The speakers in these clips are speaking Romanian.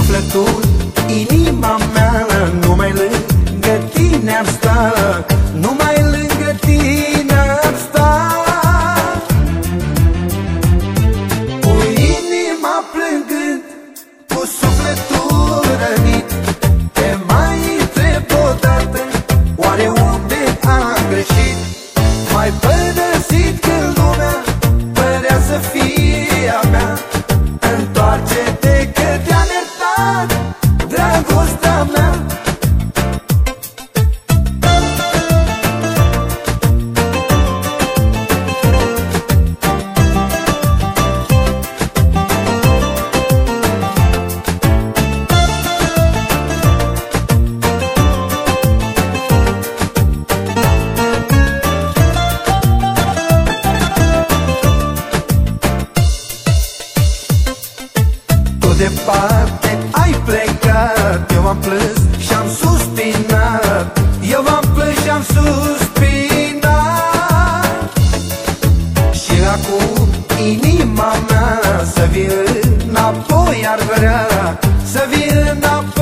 sufletul Inima mea numai lângă tine am stat Numai lângă tine am stat Cu inima plângând, cu sufletul rănit Te mai întreb odată, oare unde am greșit? Mai părăsit când lumea părea să fie a mea Întoarce-te now. acum inima mea Să vii înapoi ar vrea Să vii înapoi.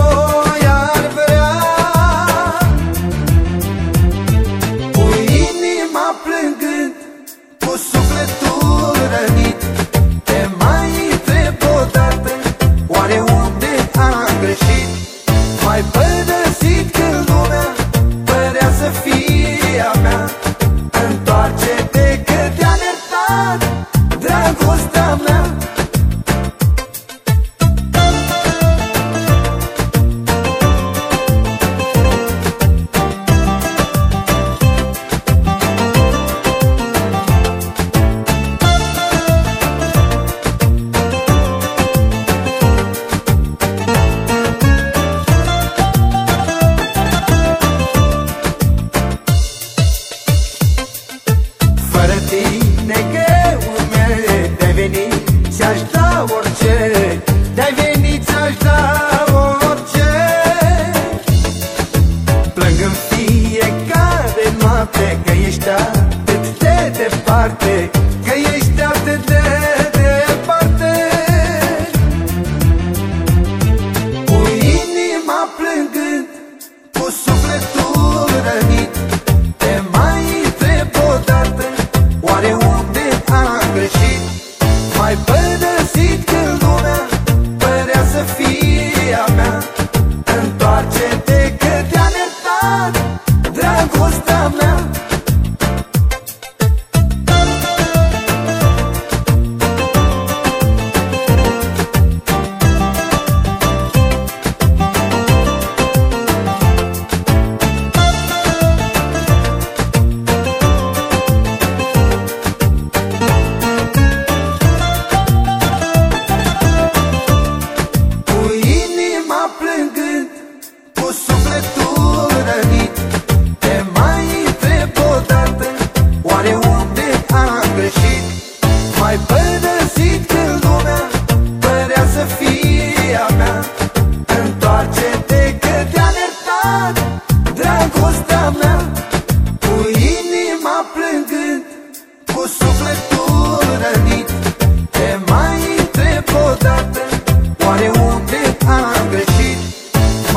Ajda.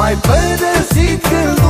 mai părăsit când